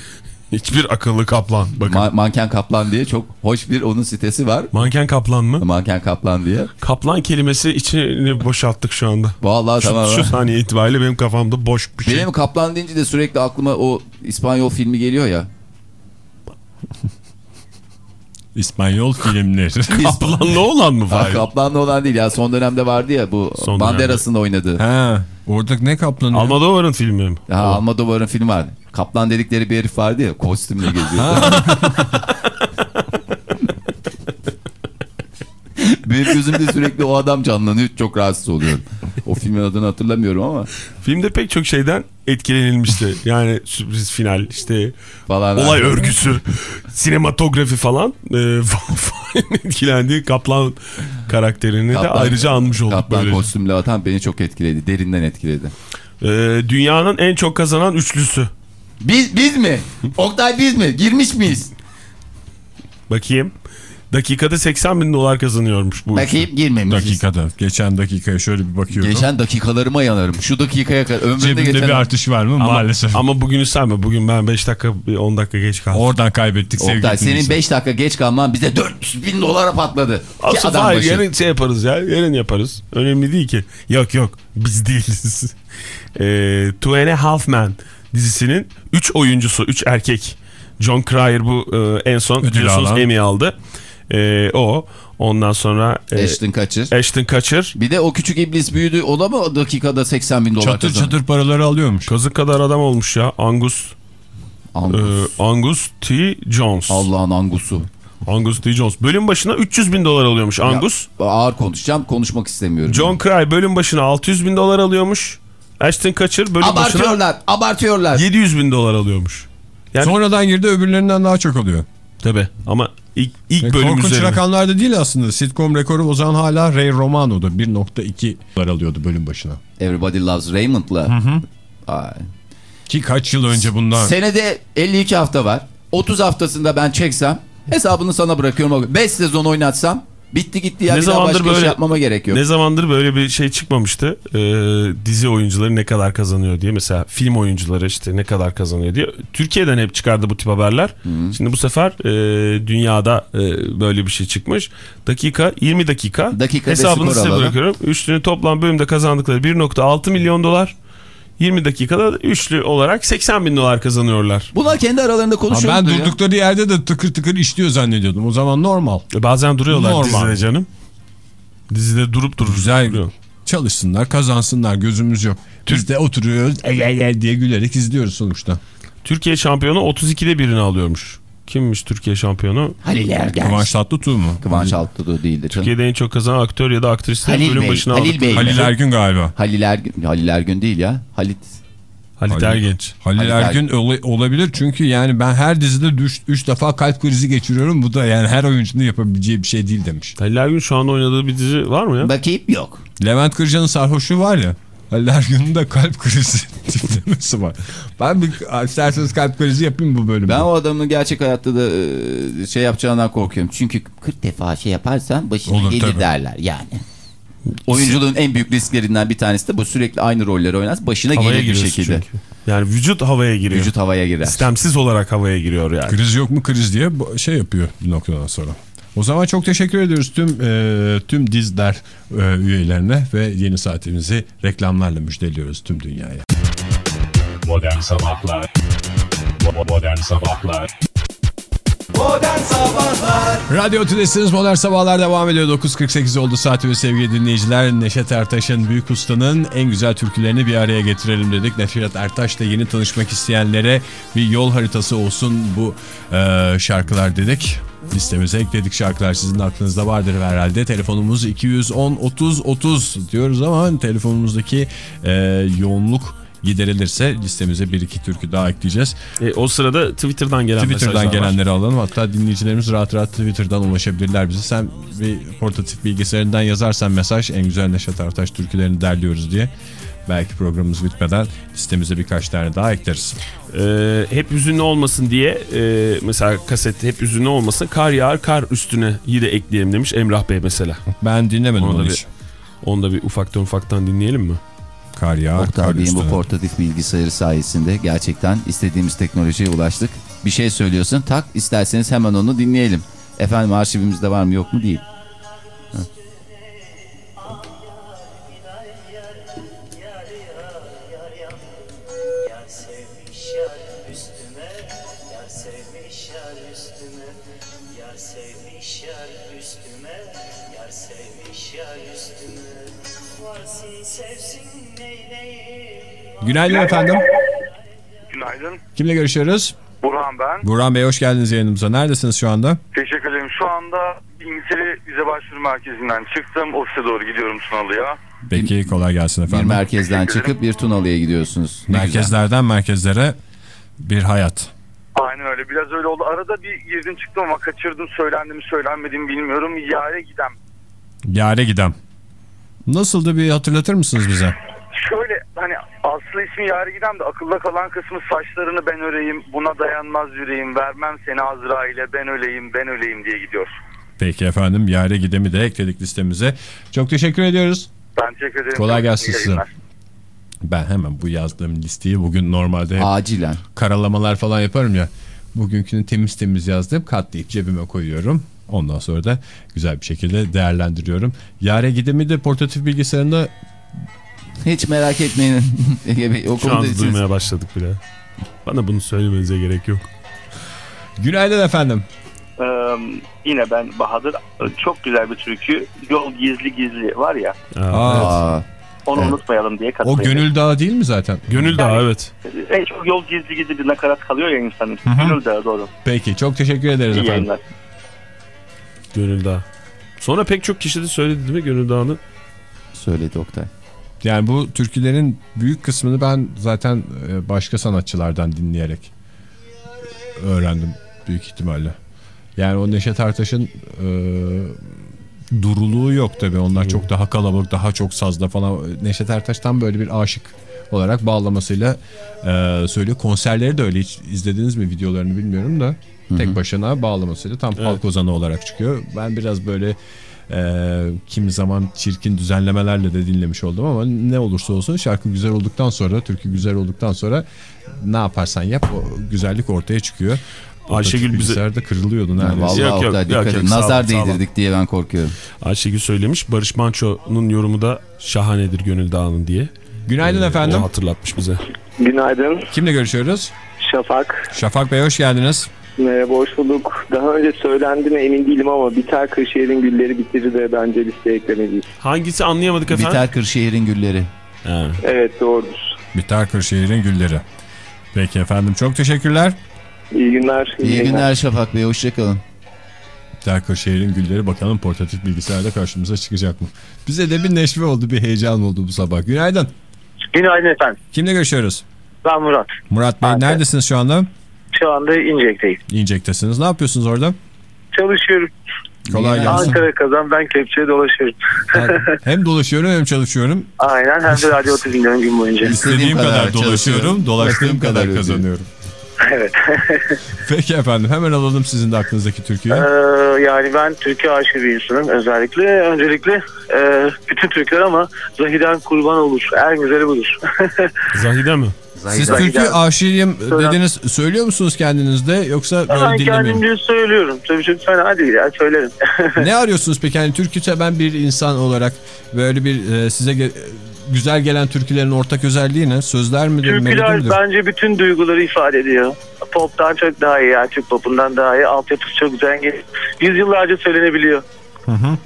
Hiçbir akıllı kaplan. Bakın. Ma- manken kaplan diye çok hoş bir onun sitesi var. Manken kaplan mı? Manken kaplan diye. Kaplan kelimesi içini boşalttık şu anda. Vallahi Şu, tamam. şu saniye itibariyle benim kafamda boş bir şey. Benim kaplan deyince de sürekli aklıma o İspanyol filmi geliyor ya. İspanyol filmleri. Kaplanlı olan mı Ha, var? Kaplanlı olan değil ya son dönemde vardı ya bu Son Banderas'ın oynadığı. ha, orada ne kaplanı? Almodovar'ın filmi mi? Ha, Almodovar'ın filmi vardı. Kaplan dedikleri bir herif vardı ya kostümle geziyor. Benim gözümde sürekli o adam canlanıyor. Çok rahatsız oluyorum. O filmin adını hatırlamıyorum ama Filmde pek çok şeyden etkilenilmişti. Yani sürpriz final işte falan. olay örgüsü, sinematografi falan e, etkilendiği Kaplan karakterini de Kaplan- ayrıca anmış olduk Kaplan böyle. kostümle atan beni çok etkiledi. Derinden etkiledi. E, dünyanın en çok kazanan üçlüsü. Biz, biz mi? Oktay biz mi? Girmiş miyiz? Bakayım. Dakikada 80 bin dolar kazanıyormuş bu. Bakayım girmemişiz. Dakikada. Geçen dakikaya şöyle bir bakıyorum. Geçen dakikalarıma yanarım. Şu dakikaya kadar. Ömrümde Cebimde geçen... bir artış var mı? Ama, Maalesef. Ama bugünü sayma. Bugün ben 5 dakika, bir 10 dakika geç kaldım. Oradan kaybettik sevgili Oktay senin dinleyiciler. 5 dakika geç kalman bize 400 bin dolara patladı. Adam hayır yarın şey yaparız ya. Yarın yaparız. Önemli değil ki. Yok yok biz değiliz. e, Two and a Half Men dizisinin 3 oyuncusu, 3 erkek. John Cryer bu e, en son Ödül biliyorsunuz alan. Emmy aldı. E, o. Ondan sonra e, Ashton Kutcher. Ashton Kutcher. Bir de o küçük iblis büyüdü. O da mı o dakikada 80 bin dolar Çatır kazandı? çatır paraları alıyormuş. Kazık kadar adam olmuş ya. Angus. Angus. e, Angus T. Jones. Allah'ın angusu. Angus T. Jones. Bölüm başına 300 bin dolar alıyormuş Angus. Ya, ağır konuşacağım konuşmak istemiyorum. John Cry bölüm başına 600 bin dolar alıyormuş. Ashton Kutcher bölüm başına Abartıyorlar abartıyorlar. 700 bin dolar alıyormuş. Yani Sonradan girdi öbürlerinden daha çok oluyor. tabi ama ilk, ilk E, bölüm korkunç üzerine. rakamlarda değil aslında. Sitcom rekoru o zaman hala Ray Romano'da 1.2 dolar alıyordu bölüm başına. Everybody Loves Raymond'la. Ay. Ki kaç yıl önce bundan. Senede 52 hafta var. 30 haftasında ben çeksem hesabını sana bırakıyorum. 5 sezon oynatsam bitti gitti ya. Ne bir zamandır başka iş böyle- yapmama gerek yok. Ne zamandır böyle bir şey çıkmamıştı. Ee, dizi oyuncuları ne kadar kazanıyor diye. Mesela film oyuncuları işte ne kadar kazanıyor diye. Türkiye'den hep çıkardı bu tip haberler. Şimdi bu sefer e, dünyada e, böyle bir şey çıkmış. Dakika 20 dakika. Dakika Hesabını size bırakıyorum. Üçlünün toplam bölümde kazandıkları 1.6 milyon dolar. 20 dakikada üçlü olarak 80 bin dolar kazanıyorlar. Bunlar kendi aralarında Ha, konuşuyorlar. ben durdukları yerde de tıkır tıkır işliyor zannediyordum. O zaman normal. E, Bazen duruyorlar Normal. dizide canım. Dizide durup durup Güzel duruyor. çalışsınlar kazansınlar gözümüz yok. Biz de oturuyoruz el el el diye gülerek izliyoruz sonuçta. Türkiye şampiyonu 32'de birini alıyormuş. Kimmiş Türkiye şampiyonu? Halil Ergen. Kıvanç Tatlıtuğ mu? Kıvanç Altılı değildir. canım. Türkiye'de en çok kazanan aktör ya da aktrisler Halil bölüm Bey, başına Halil aldık. Bey. Halil Ergün galiba. Halil Ergün. Halil Ergün değil ya. Halit. Halit Ergenç. Halil, Halil Ergün ola- olabilir çünkü yani ben her dizide 3 defa kalp krizi geçiriyorum. Bu da yani her oyuncunun yapabileceği bir şey değil demiş. Halil Ergün şu anda oynadığı bir dizi var mı ya? Bakayım yok. Levent Kırca'nın sarhoşu var ya. Halil Ergün'ün de kalp krizi tiplemesi var. Ben bir isterseniz kalp krizi yapayım bu bölümde. Ben o adamın gerçek hayatta da e, şey yapacağından korkuyorum. Çünkü 40 defa şey yaparsan başına Olur, gelir tabii. derler yani. Oyunculuğun en büyük risklerinden bir tanesi de bu sürekli aynı rolleri oynarsa başına havaya gelir bir şekilde. çünkü. Yani vücut havaya giriyor. Vücut havaya girer. İstemsiz olarak havaya giriyor yani. Kriz yok mu kriz diye şey yapıyor bir noktadan sonra. O zaman çok teşekkür ediyoruz tüm e, tüm dizler e, üyelerine ve yeni saatimizi reklamlarla müjdeliyoruz tüm dünyaya. Modern Sabahlar Modern Sabahlar Modern Sabahlar Radyo Tülesi'niz Modern Sabahlar devam ediyor. 9.48 oldu saati ve sevgili dinleyiciler. Neşet Ertaş'ın Büyük Usta'nın en güzel türkülerini bir araya getirelim dedik. Neşet Ertaş da yeni tanışmak isteyenlere bir yol haritası olsun bu e, şarkılar dedik. Listemize ekledik şarkılar sizin aklınızda vardır herhalde. Telefonumuz 210 30 30 diyoruz ama telefonumuzdaki e, yoğunluk giderilirse listemize bir iki türkü daha ekleyeceğiz. E, o sırada Twitter'dan gelen Twitter'dan mesajlar var. gelenleri alalım. Hatta dinleyicilerimiz rahat rahat Twitter'dan ulaşabilirler bize. Sen bir portatif bilgisayarından yazarsan mesaj en güzel Neşet Ertaş türkülerini derliyoruz diye. Belki programımız bitmeden listemize birkaç tane daha ekleriz. E, hep hüzünlü olmasın diye e, mesela kaset hep hüzünlü olmasın kar yağar kar üstüne iyi de ekleyelim demiş Emrah Bey mesela. Ben dinlemedim Onu onu bir- hiç. Onu da bir ufaktan ufaktan dinleyelim mi? Kar yağar, Oktay kar Bey'in bu üstüne. portatif bilgisayarı sayesinde gerçekten istediğimiz teknolojiye ulaştık. Bir şey söylüyorsun tak isterseniz hemen onu dinleyelim. Efendim arşivimizde var mı yok mu değil. Neyleyim Günaydın efendim. Günaydın. Kimle görüşüyoruz? Burhan ben. Burhan Bey hoş geldiniz yayınımıza. Neredesiniz şu anda? Teşekkür ederim. Şu anda İngiltere Vize Başvuru Merkezi'nden çıktım. Ofise doğru gidiyorum Tunalı'ya. Peki kolay gelsin Bir efendim. merkezden çıkıp bir Tunalı'ya gidiyorsunuz. Ne güzel. Merkezlerden merkezlere bir hayat. Aynen öyle. Biraz öyle oldu. Arada bir girdim çıktım ama kaçırdım. Söylendi mi söylenmedi mi bilmiyorum. Yare gidem. Yare gidem. Nasıldı bir hatırlatır mısınız bize? Şöyle hani aslı ismi Yare gidem de akılda kalan kısmı saçlarını ben öreyim. Buna dayanmaz yüreğim. Vermem seni Azrail'e ben öleyim ben öleyim diye gidiyor. Peki efendim Yare Gidem'i de ekledik listemize. Çok teşekkür ediyoruz. Ben teşekkür ederim. Kolay gelsin size. Ben hemen bu yazdığım listeyi bugün normalde Acilen. karalamalar falan yaparım ya. Bugünkünü temiz temiz yazdım. Katlayıp cebime koyuyorum. Ondan sonra da güzel bir şekilde değerlendiriyorum. Yare Gidem'i de portatif bilgisayarında Hiç merak etmeyin. Ege Bey, o Şu anda duymaya başladık bile. Bana bunu söylemenize gerek yok. günaydın efendim. Ee, yine ben Bahadır. Çok güzel bir türkü. Yol gizli gizli var ya. Aa, Aa, Onu Evet. unutmayalım diye o katılıyorum. Gönül Dağı değil mi zaten? Gönül Dağı evet. En çok yol gizli gizli bir nakarat kalıyor ya insanın. Gönül Dağı doğru. Peki çok teşekkür ederiz İyi efendim. yayınlar. Gönül Dağı. Sonra pek çok kişi de söyledi değil mi Gönül Dağı'nı? Söyledi Oktay. Yani bu türkülerin büyük kısmını ben zaten e, başka sanatçılardan dinleyerek öğrendim büyük ihtimalle. Yani o Neşet Ertaş'ın e, duruluğu yok tabii. Onlar çok daha kalabalık, daha çok sazda falan. Neşet Ertaş tam böyle bir aşık olarak bağlamasıyla e, söylüyor. Konserleri de öyle. Hiç izlediniz mi videolarını bilmiyorum da. Tek başına bağlamasıyla tam halk ozanı olarak çıkıyor. Ben biraz böyle e, kimi zaman çirkin düzenlemelerle de dinlemiş oldum ama ne olursa olsun şarkı güzel olduktan sonra, türkü güzel olduktan sonra ne yaparsan yap o güzellik ortaya çıkıyor. Ayşegül bize- bilgisayarda kırılıyordu neredeyse. Vallahi Yok, yok, yok, dikkat yok, ol, Nazar değdirdik diye ben korkuyorum. Ayşegül söylemiş. Barış Manço'nun yorumu da şahanedir Gönül Dağı'nın diye. Günaydın Ee, efendim. Hatırlatmış bize. Günaydın. Kimle görüşüyoruz? Şafak. Şafak Bey hoş geldiniz. Merhaba, hoş bulduk. Daha önce söylendi mi emin değilim ama Biter Kırşehir'in Gülleri Bitirir de bence listeye eklemeliyiz. Hangisi anlayamadık efendim? Biter Kırşehir'in gülleri. Ha. Evet doğrudur. Biter Kırşehir'in gülleri. Peki efendim çok teşekkürler. İyi günler. İyi günler Şafak Bey hoşçakalın. Biter Kırşehir'in gülleri bakalım portatif bilgisayarda karşımıza çıkacak mı? Bize de bir neşve oldu bir heyecan oldu bu sabah. Günaydın. Günaydın efendim. Kimle görüşüyoruz? Ben Murat. Murat Bey Antep. neredesiniz şu anda? Şu anda İncek'teyim. İncek'tesiniz. Ne yapıyorsunuz orada? Çalışıyorum. Kolay gelsin. Ankara kazan ben kepçeye dolaşıyorum. hem dolaşıyorum hem çalışıyorum. Aynen hem de radyo dinliyorum gün boyunca. İstediğim kadar dolaşıyorum, dolaştığım kadar kazanıyorum. Evet. Peki efendim hemen alalım sizin de aklınızdaki türküyü. Ee, yani ben Türkiye aşığı bir insanım. Özellikle öncelikle e, bütün Türkler ama Zahiden kurban olur. En güzeli budur. Zahide mi? Siz türkü aşığıyım dediniz. Söylüyor musunuz kendinizde yoksa ben böyle dinlemiyor musunuz? kendimce söylüyorum. Tabii çok fena değil ya söylerim. ne arıyorsunuz peki? Yani türkü seven bir insan olarak böyle bir e, size ge- güzel gelen türkülerin ortak özelliği ne? Sözler midir? Türküler midir? bence bütün duyguları ifade ediyor. Pop'tan çok daha iyi yani Türk popundan daha iyi. Altyapısı çok zengin. Yüzyıllarca söylenebiliyor. Hı hı.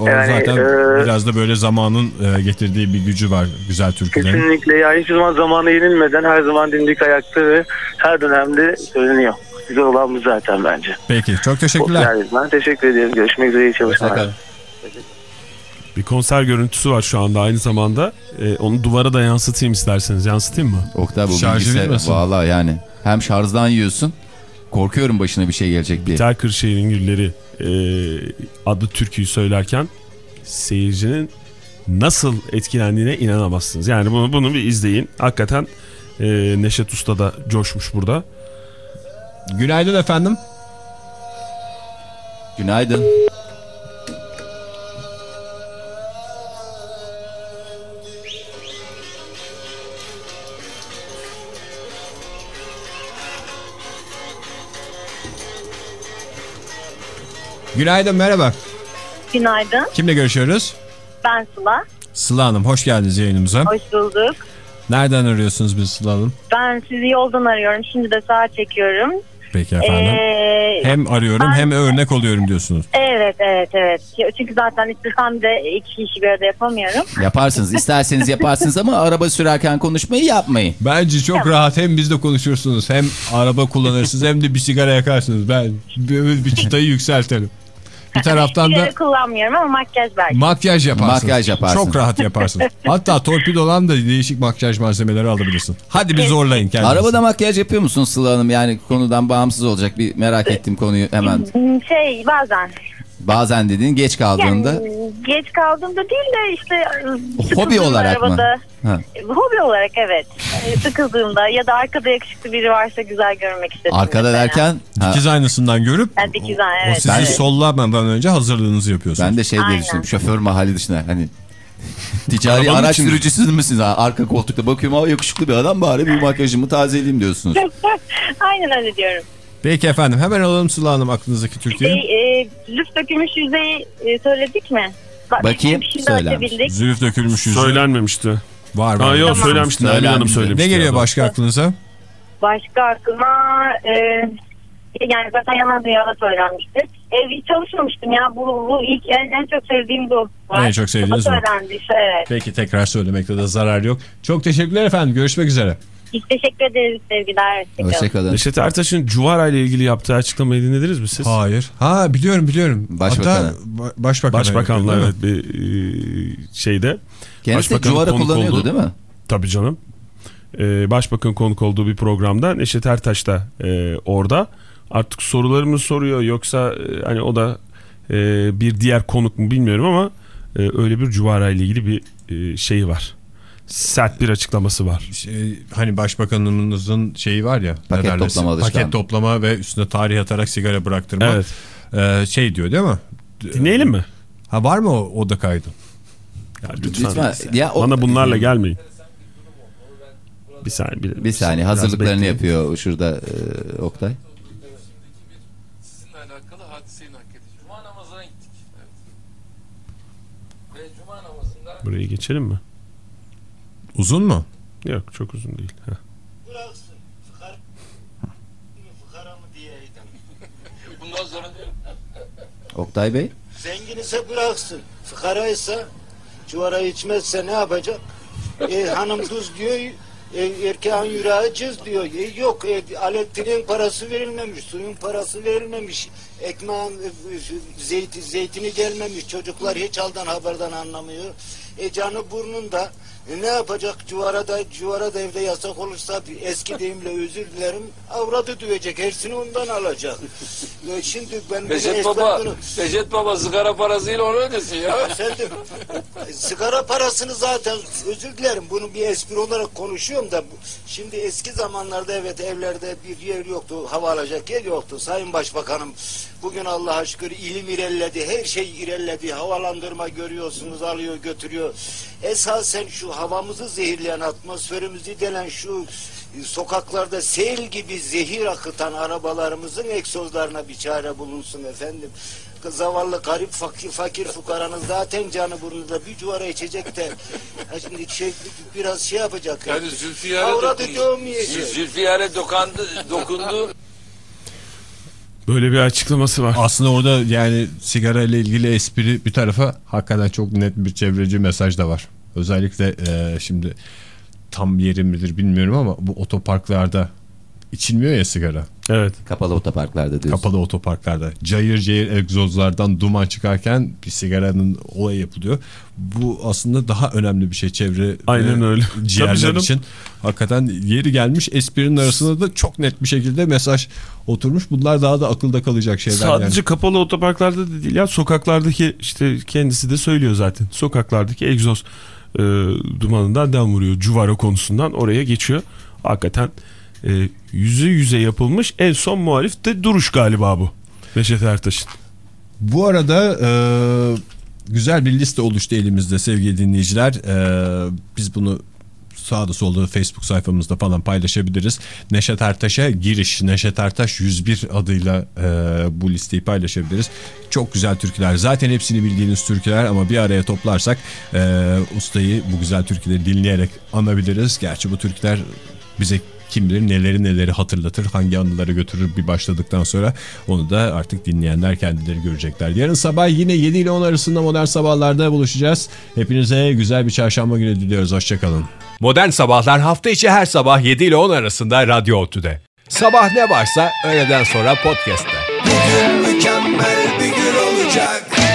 O Yani, zaten e, biraz da böyle zamanın e, getirdiği bir gücü var güzel türkülerin. Kesinlikle yani hiçbir zaman zamana yenilmeden her zaman dimdik ayakta ve her dönemde söyleniyor. Güzel olan bu zaten bence. Peki çok teşekkürler. Yani ben teşekkür ederim. Görüşmek üzere iyi çalışmalar. Bir konser görüntüsü var şu anda aynı zamanda. Ee, onu duvara da yansıtayım isterseniz. Yansıtayım mı? Oktay bu Şarjı bilgisayar valla yani hem şarjdan yiyorsun korkuyorum başına bir şey gelecek diye. Biter Kırşehir'in Gülleri e, adlı türküyü söylerken seyircinin nasıl etkilendiğine inanamazsınız. Yani bunu, bunu bir izleyin. Hakikaten e, Neşet Usta da coşmuş burada. Günaydın efendim. Günaydın. Günaydın merhaba. Günaydın. Kimle görüşüyoruz? Ben Sıla. Sıla Hanım hoş geldiniz yayınımıza. Hoş bulduk. Nereden arıyorsunuz biz Sıla Hanım? Ben sizi yoldan arıyorum. Şimdi de saat çekiyorum. Peki efendim. Ee, hem arıyorum ben- hem örnek oluyorum diyorsunuz. Evet evet evet. Çünkü zaten istesem de iki işi bir arada yapamıyorum. Yaparsınız isterseniz yaparsınız ama araba sürerken konuşmayı yapmayın. Bence çok rahat hem bizde konuşursunuz hem araba kullanırsınız hem de bir sigara yakarsınız. Ben bir, bir çıtayı yükseltelim. Bir taraftan da kullanmıyorum ama makyaj belki. makyaj yaparsınız. Makyaj yaparsın. Çok rahat yaparsınız. Hatta torpidodan da değişik makyaj malzemeleri alabilirsin. Hadi bir zorlayın kendinizi. Arabada makyaj yapıyor musunuz Sıla Hanım? Yani konudan bağımsız olacak bir merak ettim konuyu hemen. Şey bazen. Bazen dediğin geç kaldığında. Yani geç kaldığımda değil de işte Hobi sıkıldığım olarak mı? arabada- Ha. Hobi olarak evet. Ee, Sıkıldığımda ya da arkada yakışıklı biri varsa güzel görmek istedim. Arkada mesela. derken ha, Dikiz aynasından görüp Yani dikiz aynı, o evet. sizi evet. sollamadan önce hazırlığınızı yapıyorsunuz. ben de şey diye Aynen. düşündüm. Şoför mahalli dışında hani ticari Arabanın araç içinde. sürücüsü müsünüz? Ha, Arka koltukta bakıyorum ama yakışıklı bir adam bari bir makyajımı tazeleyeyim diyorsunuz. Aynen öyle diyorum. Peki efendim hemen alalım Sıla Hanım aklınızdaki Türkiye. Şey, e, lüf dökülmüş yüzeyi e, söyledik mi? Bak, Bakayım, şey söylenmiş. Zülüf dökülmüş yüzü. Söylenmemişti. Var var. Aa, yok Tamam. söylenmişti. Nermin Hanım Söylenmiş. söylemişti. Ne geliyor başka aklınıza? Başka aklıma e, yani zaten yalan dünyada söylenmişti. E, çalışmamıştım ya bu, bu ilk en, en çok sevdiğim bu. En çok sevdiğiniz bu. söylendi evet. Peki tekrar söylemekte de zarar yok. Çok teşekkürler efendim. Görüşmek üzere. Biz teşekkür ederiz sevgiler. Hoşçakalın. Neşet Ertaş'ın Cuvara ile ilgili yaptığı açıklamayı dinlediniz mi siz? Hayır. Ha biliyorum biliyorum. Başbakanı. Hatta ba- başbakanı. Başbakanla evet bir e, şeyde. Kendisi de Başbakanın cuvara kullanıyordu olduğu- değil mi? Tabii canım. Ee, başbakan konuk olduğu bir programda Neşet Ertaş da e, orada. Artık soruları mı soruyor yoksa e, hani o da e, bir diğer konuk mu bilmiyorum ama e, öyle bir Cuvara ile ilgili bir e, şeyi var. Sert bir açıklaması var. Şey, hani başbakanımızın şeyi var ya. Paket toplama alışkanlığı. Paket toplama ve üstüne tarih atarak sigara bıraktırma. Evet. Ee, şey diyor değil mi? Dinleyelim mi? Ha var mı o, o da kaydı? Ya lütfen. Lütfen. Ya o- Bana bunlarla gelmeyin. Bir saniye. Bir, Bir saniye hazırlıklarını bekleyin. yapıyor şurada e, Oktay. Sizinle alakalı hadiseyi nakledeceğim. Cuma namazına gittik. Evet. Ve cuma namazında Burayı geçelim mi? Uzun mu? Yok çok uzun değil. Heh. Bıraksın. Fıkara mı fıkara mı diyeydim. bundan sonra. Oktay Bey. Zengin ise bıraksın. Fıkara ise çuvara içmezse ne yapacak? E, hanım tuz diyor. E, erkeğin yüreği cız diyor. E, yok e, elektriğin parası verilmemiş. Suyun parası verilmemiş. Ekmeğin e, zeyti, zeytini gelmemiş. Çocuklar hiç haldan haberden anlamıyor. E, canı burnunda. E, ne yapacak? Cuvarada, cuvarada evde yasak olursa bir eski deyimle özür dilerim. Avradı dövecek. Hepsini ondan alacak. E, şimdi ben Recep Baba, Recep Baba sigara parasıyla onu ödesin ya. Efendim, sigara parasını zaten özür dilerim bunu bir espri olarak konuşuyorum da şimdi eski zamanlarda evet evlerde bir yer yoktu hava alacak yer yoktu Sayın Başbakanım bugün Allah'a şükür ilim ilerledi her şey ilerledi havalandırma görüyorsunuz alıyor götürüyor esasen şu havamızı zehirleyen atmosferimizi delen şu sokaklarda sel gibi zehir akıtan arabalarımızın egzozlarına bir çare bulunsun efendim. Zavallı garip fakir, fakir fukaranın zaten canı burnunda bir cuvara içecek de ha şimdi şey, biraz şey yapacak. Yani Zülfiyar'e Avradı dokundu. Zülfiyar'e dokandı, dokundu. Böyle bir açıklaması var. Aslında orada yani sigara ile ilgili espri bir tarafa hakikaten çok net bir çevreci mesaj da var. Özellikle e, şimdi tam yeri midir bilmiyorum ama bu otoparklarda içilmiyor ya sigara. Evet. Kapalı otoparklarda diyorsun. Kapalı otoparklarda cayır cayır egzozlardan duman çıkarken bir sigaranın olayı yapılıyor. Bu aslında daha önemli bir şey çevre Aynen öyle. Tabii ciğerler canım. için. Hakikaten yeri gelmiş esprinin arasında da çok net bir şekilde mesaj oturmuş. Bunlar daha da akılda kalacak şeyler. Sadece yani. kapalı otoparklarda da değil ya sokaklardaki işte kendisi de söylüyor zaten. Sokaklardaki egzoz e, dumanından dem vuruyor. Cuvara konusundan oraya geçiyor. Hakikaten e, yüze yüze yapılmış en son muhalif de duruş galiba bu. Neşet Ertaş'ın. Bu arada e, güzel bir liste oluştu elimizde sevgili dinleyiciler. E, biz bunu sağda solda Facebook sayfamızda falan paylaşabiliriz. Neşet Ertaş'a giriş, Neşet Ertaş 101 adıyla e, bu listeyi paylaşabiliriz. Çok güzel türküler. Zaten hepsini bildiğiniz türküler ama bir araya toplarsak e, ustayı bu güzel türküleri dinleyerek anabiliriz. Gerçi bu türküler bize kim bilir neleri neleri hatırlatır, hangi anıları götürür bir başladıktan sonra onu da artık dinleyenler kendileri görecekler. Yarın sabah yine 7 ile 10 arasında modern sabahlarda buluşacağız. Hepinize güzel bir çarşamba günü diliyoruz. Hoşçakalın. Modern Sabahlar hafta içi her sabah 7 ile 10 arasında Radyo Otü'de. Sabah ne varsa öğleden sonra podcast'te. Bugün mükemmel bir gün olacak